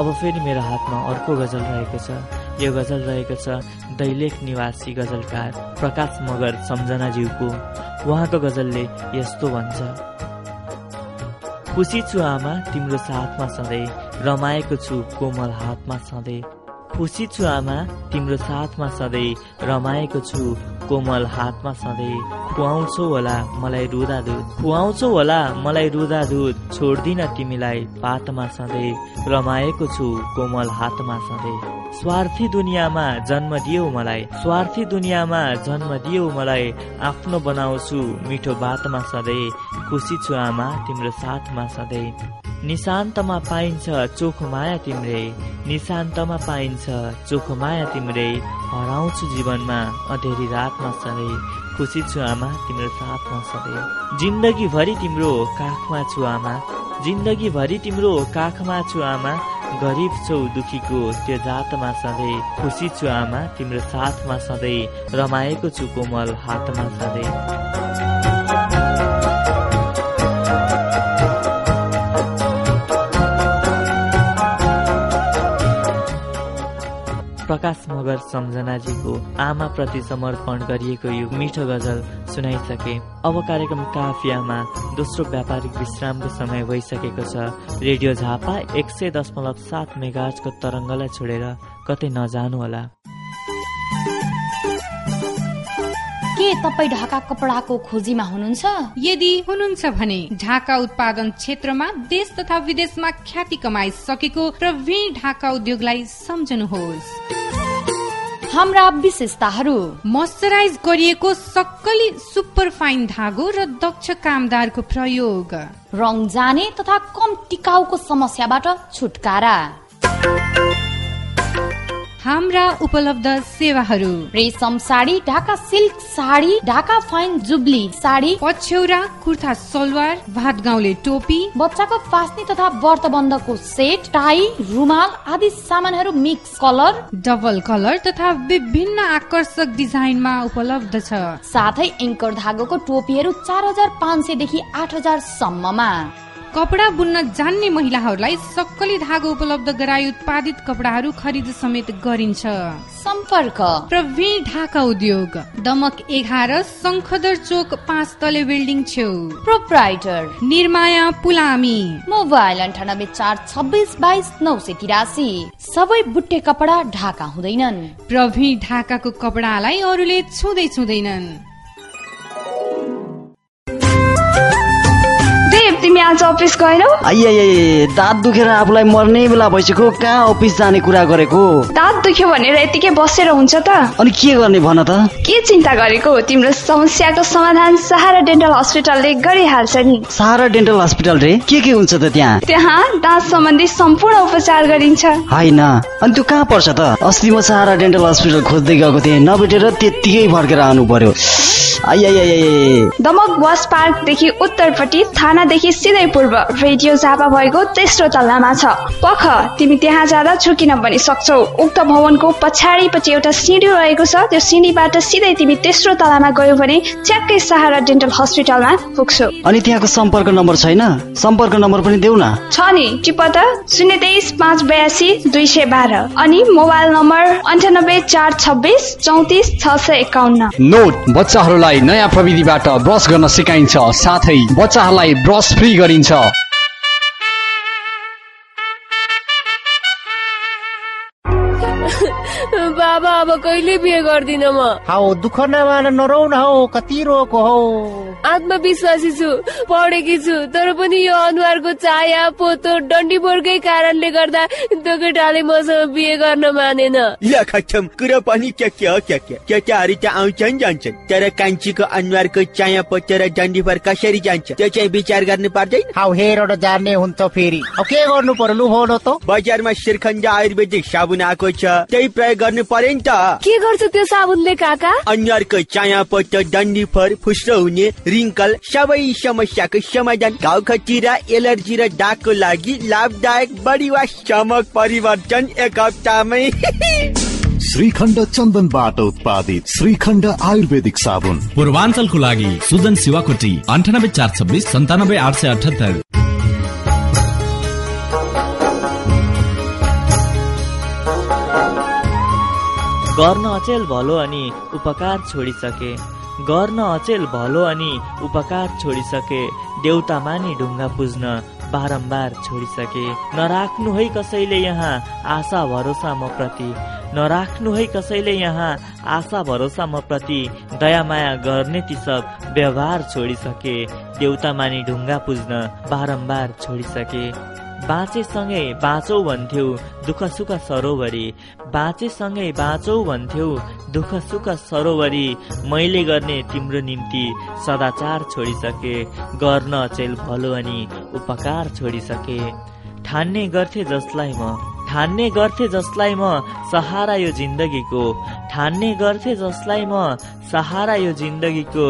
अब फेरि मेरो हातमा अर्को गजल रहेको छ। यो गजल रहेको छ दैलेख निवासी गजलकार प्रकाश मगर सम्झनाज्यूको। उहाँको गजलले यस्तो भन्छ। खुसी छु आमा तिम्रो साथमा सधैँ रमाएको छु कोमल हातमा सधैँ। खुसी छु आमा तिम्रो साथमा सधैँ रमाएको छु। कोमल हातमा सधैँ खुवाउँछौ होला मलाई रुदा दुध। खुवाउँछौ होला मलाई रुदा दुध। छोड्दिन तिमीलाई पातमा सधैँ रमाएको छु। कोमल हातमा सधैँ स्वार्थी दुनियाँमा जन्म दियो मलाई। स्वार्थी दुनियाँमा जन्म दियो मलाई। आफ्नो बनाउँछु मिठो बातमा सधैँ खुसी छु आमा तिम्रो साथमा सधैँ निशान्तमा पाइन्छ चोखो माया तिम्रे। निशान्तमा पाइन्छ चोखो माया तिम्रे। हराउँछु जीवनमा अँधेरी रातमा सधैँ खुसी छु आमा तिम्रो साथमा सधैँ जिन्दगीभरि तिम्रो काखमा छु आमा। जिन्दगीभरि तिम्रो काखमा छु आमा। गरिब छौ दुखीको त्यो जातमा सधैँ। खुसी छु आमा तिम्रो साथमा सधैँ। रमाएको छु कोमल हातमा सधैँ। प्रकाश मगर सम्झनाजीको आमाप्रति समर्पण गरिएको यो मिठो गजल सुनाइसके। अब कार्यक्रम काफियामा दोस्रो व्यापारिक विश्रामको समय भइसकेको छ। रेडियो झापा एक सय दशमलव सात मेगाजको तरङ्गलाई छोडेर कतै नजानुहोला के तपाईँ ढाका कपडाको खोजीमा हुनुहुन्छ? यदि हुनुहुन्छ भने ढाका उत्पादन क्षेत्रमा देश तथा विदेशमा ख्याति कमाइसकेको प्रवीण ढाका उद्योगलाई सम्झनुहोस्। हाम्रा विशेषताहरू। मोइस्चराइज गरिएको सक्कली सुपर फाइन धागो र दक्ष कामदारको प्रयोग। रङ जाने तथा कम टिकाउको समस्याबाट छुटकारा। हाम्रा उपलब्ध सेवाहरू। रेशम sari Dhaka silk sari Dhaka fine jubilee sari पछ्यौरा kurta salwar भात गाउँले टोपी बच्चाको फास्नी तथा व्रतबन्धको सेट टाई रुमाल आदि सामानहरू मिक्स कलर। डबल कलर तथा विभिन्न आकर्षक डिजाइनमा उपलब्ध छ। साथै एङ्कर धागोको टोपीहरू चार हजार पाँच सयदेखि आठ हजार सम्ममा। कपडा बुन्न जान्ने महिलाहरूलाई सक्कली धागो उपलब्ध गराई उत्पादित कपडाहरू खरिद समेत गरिन्छ। सम्पर्क। प्रवीण ढाका उद्योग दमक एघार शङ्खदर चोक पाँच तले बिल्डिङ छेउ। प्रोप्राइटर। निर्माया पुलामी। मोबाइल अन्ठानब्बे चार छब्बिस बाइस नौ सय तिरासी। सबै बुट्टे कपडा ढाका हुँदैनन्। प्रवीण ढाकाको कपडालाई अरूले छुँदै छुँदैनन्। आज अफिस गएनौ? आइए दाँत दुखेर आफूलाई मर्ने बेला भइसक्यो। कहाँ अफिस जाने कुरा गरेको? दाँत दुख्यो भनेर यतिकै बसेर हुन्छ त। अनि के गर्ने भन त? के चिन्ता गरेको? तिम्रो समस्याको समाधान सहारा डेन्टल हस्पिटलले गरिहाल्छ नि। सहारा डेन्टल हस्पिटल रे? के के हुन्छ त त्यहाँ? त्यहाँ दाँत सम्बन्धी सम्पूर्ण उपचार गरिन्छ। होइन। अनि त्यो कहाँ पर्छ त? अस्ति म सहारा डेन्टल हस्पिटल खोज्दै गएको थिएँ। नभेटेर त्यत्तिकै फर्केर आउनु पर्यो। दमक वास पार्कदेखि उत्तरपट्टि थानादेखि सिधै पूर्व रेडियो झापा भएको तेस्रो तल्लामा छ। पख तिमी त्यहाँ जाँदा छुकिन पनि सक्छौ। उक्त भवनको पछाडिपट्टि एउटा सिँढी रहेको छ। त्यो सिँढीबाट सिधै तिमी तेस्रो तलामा गयो भने च्याक्कै सहारा डेन्टल हस्पिटलमा पुग्छौ। अनि त्यहाँको सम्पर्क नम्बर छैन? सम्पर्क नम्बर पनि देऊ न। छ नि टिप त। शून्य तेइस पाँच बयासी दुई सय बाह्र। अनि मोबाइल नम्बर अन्ठानब्बे चार छब्बिस चौतिस छ सय एकाउन्न। नोट बच्चाहरूलाई नयाँ प्रविधिबाट ब्रस गर्न सिकाइन्छ। साथै बच्चाहरूलाई ब्रस फ्री गरिन्छ। अब कहिले बिहे गर्दिन म? हौ दुःख नमान नरौ न हौ कति रोको हौ? आत्मविश्वासी छु पढेकी छु तर पनि यो अनुहारको चाया पोतो डन्डी बोर्कै कारणले गर्दा त्यो केटाले मसँग बिहे गर्न मानेन। ल खचम कुरो पनि के के हो के के? केटाहरू त आउँछन् जान्छन्? तर कान्छीको अनुहारको चाया पोतो र डन्डी पर कसरी जान्छ? त्यो चाहिँ विचार गर्नु पर्दैन। हौ हेरेर जाने हुन्छ फेरि। अब के गर्नु पर्यो लु हो न त? बजारमा श्रीखण्ड आयुर्वेदिक साबुन आएको छ। त्यही प्रयोग गर्नु पर्यो नि त। के गर्छ त्यो साबुनले काका? अनुहारको चाया पोतो डन्डी पर फुस्रो हुने रिङ्कल सबै समस्याको समाधान। घाउ खटिरा एलर्जी र दागको लागि लाभदायक बढी वा चमक परिवर्तन एक हप्तामै। श्रीखण्ड चन्दनबाट उत्पादित श्रीखण्ड आयुर्वेदिक साबुन। पूर्वाञ्चलको लागि सुजन शिवाकोटी अन्ठानब्बे चार छब्बिस सन्तानब्बे आठ सय अठहत्तर। गर्न अचेल भलो अनि उपकार छोडिसके। गर्न अचेल भलो अनि उपकार छोडिसके। देउता मानि ढुङ्गा पुज्न बारम्बार छोडिसके। नराख्नु है कसैले यहाँ आशा भरोसा म प्रति। नराख्नु है कसैले यहाँ आशा भरोसा म प्रति। दया माया गर्ने ती सब व्यवहार छोडिसके। देउता मानि ढुङ्गा पुज्न बारम्बार छोडिसके। बाँचेसँगै बाँचौ भन्थ्यौ दुःख सुख सरोवरी। बाँचेसँगै बाँचौ भन्थ्यौ दुःख सुख सरोवरी। मैले गर्ने तिम्रो निम्ति सदाचार छोडिसके गर्न अचेल भलो अनि उपकार छोडिसके। ठान्ने गर्थे जसलाई म ठान्ने गर्थे जसलाई म सहारा यो जिन्दगीको ठान्ने गर्थे जसलाई म सहारा यो जिन्दगीको।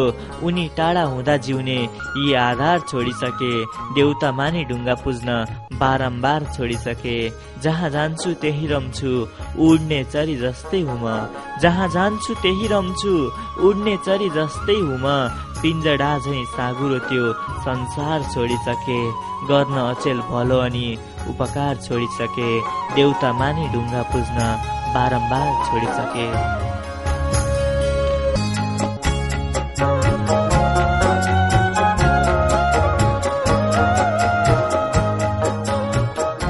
उनी टाढा हुँदा जिउने यी आधार छोडिसके देउता मानि ढुङ्गा पुज्न बारम्बार छोडिसके। जहाँ जान्छु त्यही रम्छु उड्ने चरी जस्तै हुम। जहाँ जान्छु त्यही रम्छु उड्ने चरी जस्तै हुम। पिञ्जडा झै साँगुरो त्यो संसार छोडिसके गर्न अचेल भलो अनि उपकार छोडिसके देउता मानि ढुङ्गा पुज्न बारम्बार छोडिसके।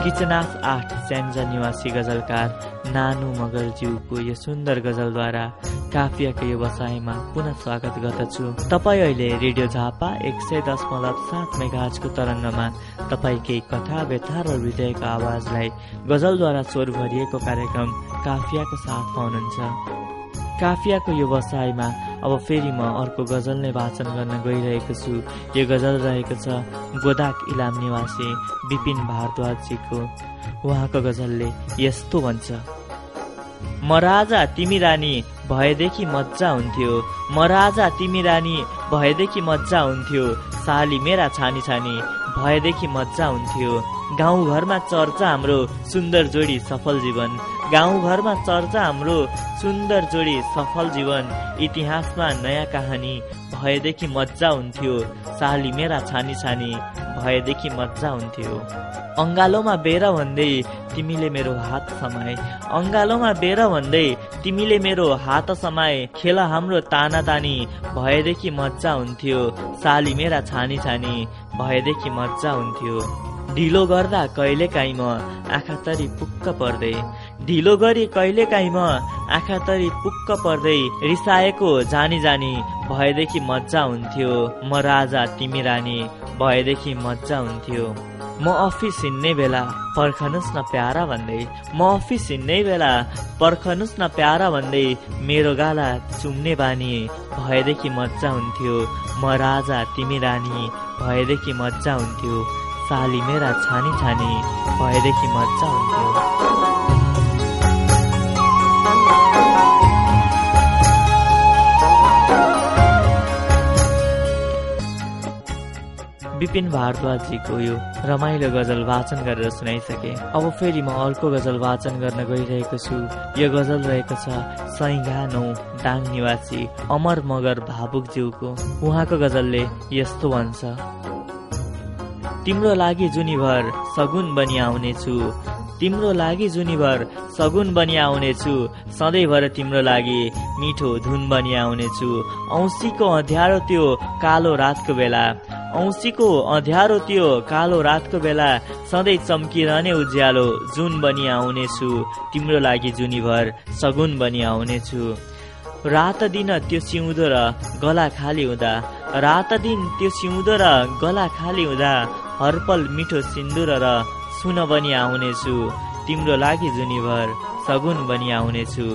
किचनाथ आठ स्यान्जा निवासी गजलकार नानु मगरज्यूको यो सुन्दर गजलद्वारा काफियाको व्यवसायमा पुनः स्वागत गर्दछु। तपाईँ अहिले रेडियो झापा एक सय दशमलव सात मेगाजको तरङ्गमा तपाईँ केही कथा व्यथा र हृदयको आवाजलाई गजलद्वारा स्वर भरिएको कार्यक्रम काफियाको साथमा हुनुहुन्छ। काफियाको यो बसाइमा अब फेरि म अर्को गजल नै वाचन गर्न गइरहेको छु। यो गजल रहेको छ गोदाक इलाम निवासी विपिन भारद्वाजजीको। उहाँको गजलले यस्तो भन्छ। म राजा तिमी रानी भएदेखि मजा हुन्थ्यो। म राजा तिमी रानी भएदेखि मजा हुन्थ्यो। साली मेरा छानी छानी भएदेखि मजा हुन्थ्यो। गाउँघरमा चर्चा हाम्रो सुन्दर जोडी सफल जीवन। गाउँघरमा चर्चा हाम्रो सुन्दर जोडी सफल जीवन। इतिहासमा नयाँ कहानी भएदेखि मजा हुन्थ्यो। साली मेरा छानी छानी भएदेखि मजा हुन्थ्यो। अङ्गालोमा बेर भन्दै तिमीले मेरो हात समाए। अङ्गालोमा बेर भन्दै तिमीले मेरो हात समाए। खेल हाम्रो ताना तानी भएदेखि मजा हुन्थ्यो। साली मेरा छानी छानी भएदेखि मजा हुन्थ्यो। ढिलो गर्दा कहिले काहीँ म आँखा तरी पुक्क पर्दै ढिलो गरी कहिले काहीँ म आँखा तरी पुक्क पर्दै रिसाएको जानी जानी भएदेखि मजा हुन्थ्यो। म राजा तिमी रानी भएदेखि मजा हुन्थ्यो। म अफिस हिँड्ने बेला पर्खनुहोस् न प्यारा भन्दै म अफिस हिँड्ने बेला पर्खनुहोस् न प्यारा भन्दै मेरो गाला चुम्ने बानी भएदेखि मजा हुन्थ्यो। म राजा तिमी रानी भएदेखि मजा हुन्थ्यो। साली मेरा छानी छानी भएदेखि मजा हुन्थ्यो। विपिन भारद्वाजजीको यो रमाइलो गजल वाचन गरेर सुनाइसके। अब फेरि म अर्को गजल वाचन गर्न गइरहेको छु। यो गजल रहेको छ सैघा नौ दाङ निवासी अमर मगर भावुकज्यूको। उहाँको गजलले यस्तो भन्छ। तिम्रो लागि जुनीभर सगुन बनि आउनेछु तिम्रो लागि जुनीभर सगुन बनि आउनेछु सधैँभर तिम्रो लागि मिठो धुन बनि आउनेछु औँसीको अँध्यारो त्यो कालो रातको बेला। औँसीको अँध्यारो त्यो कालो रातको बेला सधैँ चम्किरहने उज्यालो जुन बनी आउनेछु तिम्रो लागि जुनीभर सगुन बनी आउनेछु रात दिन त्यो सिउँदो र गला खाली हुँदा। रात दिन त्यो सिउँदो र गला खाली हुँदा हरपल मिठो सिन्दुर र सुन बनी आउनेछु। तिम्रो लागि जुनीभर सगुन बनी आउनेछु।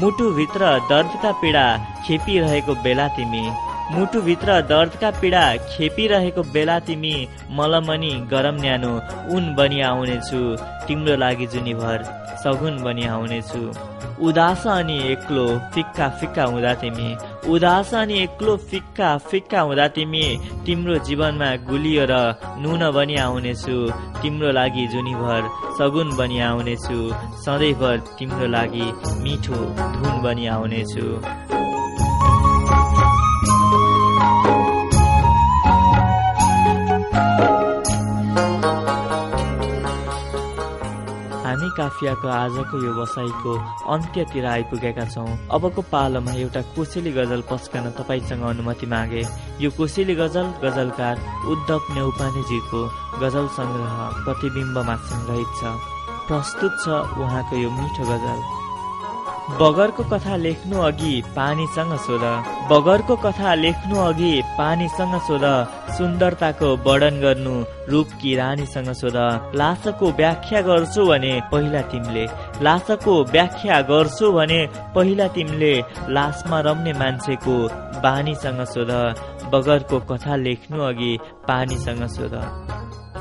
मुटुभित्र दर्दका पीडा खेपिरहेको बेला तिमी। मुटुभित्र दर्दका पीडा खेपिरहेको बेला तिमी। मलमनी गरम न्यानो उन बनी आउनेछु। तिम्रो लागि जुनीभर सगुन बनी आउनेछु। उदास अनि एक्लो फिक्का फिक्का हुँदा तिमी। उदास अनि एक्लो फिक्का फिक्का हुँदा तिमी तिम्रो जीवनमा गुलियो र नुन बनी आउनेछु तिम्रो लागि जुनीभर सगुन बनी आउनेछु सधैँभर तिम्रो लागि मिठो धुन बनी आउनेछु। काफियाको आजको यो बसाइको अन्त्यतिर आइपुगेका छौँ। अबको पालोमा एउटा कोसेली गजल पस्कन तपाईँसँग अनुमति मागे। यो कोसेली गजल गजलकार उद्धव नेउपानेजीको गजल सङ्ग्रह प्रतिबिम्बमा सङ्ग्रहित छ। प्रस्तुत छ उहाँको यो मिठो गजल। बगरको कथा लेख्नु अघि पानीसँग सोध। बगरको कथा लेख्नु अघि पानीसँग सोध। सुन्दरताको वर्णन गर्नु रूपकी रानीसँग सोध। लासको व्याख्या गर्छु भने पहिला तिमीले। लासको व्याख्या गर्छु भने पहिला तिमीले। लासमा रम्ने मान्छेको बानीसँग सोध। बगरको कथा लेख्नु अघि पानीसँग सोध।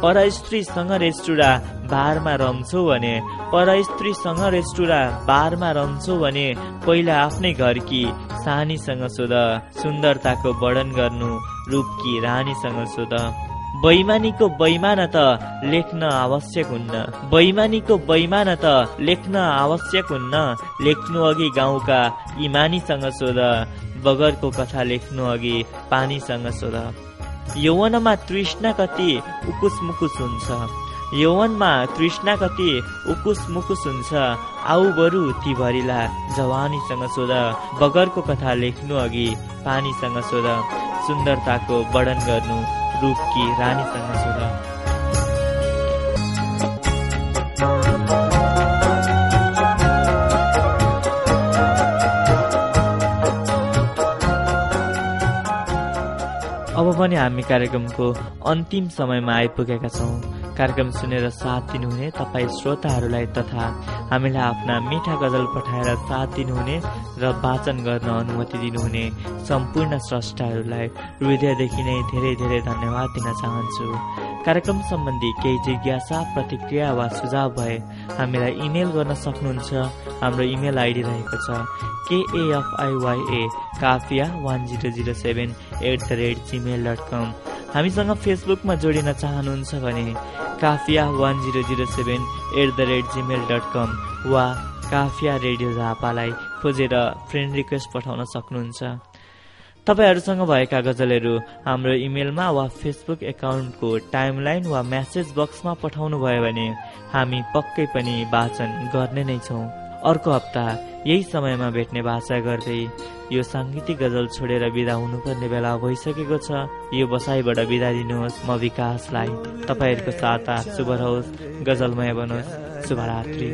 पर स्त्रीसँग रेस्टुरा बारमा रम्छौ भने पर स्त्रीसँग रेस्टुरा बारमा रम्छौ भने पहिला आफ्नै घरकी सानीसँग सोध सुन्दरताको वर्णन गर्नु रूपकी रानीसँग सोध। बैमानीको बैमान त लेख्न आवश्यक हुन्न। बैमानीको बैमान त लेख्न आवश्यक हुन्न। लेख्नु अघि गाउँका इमानीसँग सोध बगरको कथा लेख्नु अघि पानीसँग सोध। यौवनमा तृष्णा कति उकुस मुकुस हुन्छ। यौवनमा तृष्णा कति उकुस मुकुस हुन्छ। आउ बरु ती भरिला जवानीसँग सोध। बगरको कथा लेख्नु अघि पानीसँग सोध। सुन्दरताको वर्णन गर्नु रूपकी रानीसँग सोध। पनि हामी कार्यक्रमको अन्तिम समयमा आइपुगेका छौँ। कार्यक्रम सुनेर साथ दिनुहुने तपाईँ श्रोताहरूलाई तथा हामीलाई आफ्ना मिठा गजल पठाएर साथ दिनुहुने र वाचन गर्न अनुमति दिनुहुने सम्पूर्ण स्रष्टाहरूलाई हृदयदेखि नै धेरै धेरै धन्यवाद दिन चाहन्छु। कार्यक्रम सम्बन्धी केही जिज्ञासा प्रतिक्रिया वा सुझाव भए हामीलाई इमेल गर्न सक्नुहुन्छ। हाम्रो इमेल आइडी रहेको छ K F I Y A Kafiya one zero zero seven at the rate Gmail dot com हामीसँग फेसबुकमा जोडिन चाहनुहुन्छ भने Kafiya one zero zero seven at the rate Gmail dot com वा काफिया रेडियो झापालाई खोजेर फ्रेन्ड रिक्वेस्ट पठाउन सक्नुहुन्छ। तपाईँहरूसँग भएका गजलहरू हाम्रो इमेलमा वा फेसबुक एकाउन्टको टाइमलाइन वा म्यासेज बक्समा पठाउनु भयो भने हामी पक्कै पनि वाचन गर्ने नै छौँ। अर्को हप्ता यही समयमा भेट्ने भाषा गर्दै यो साङ्गीतिक गजल छोडेर विदा हुनुपर्ने बेला भइसकेको छ। यो बसाइबाट बिदा दिनुहोस् म विकासलाई। तपाईँहरूको साता शुभ रहोस्। गजलमय बनोस्। शुभरात्रि।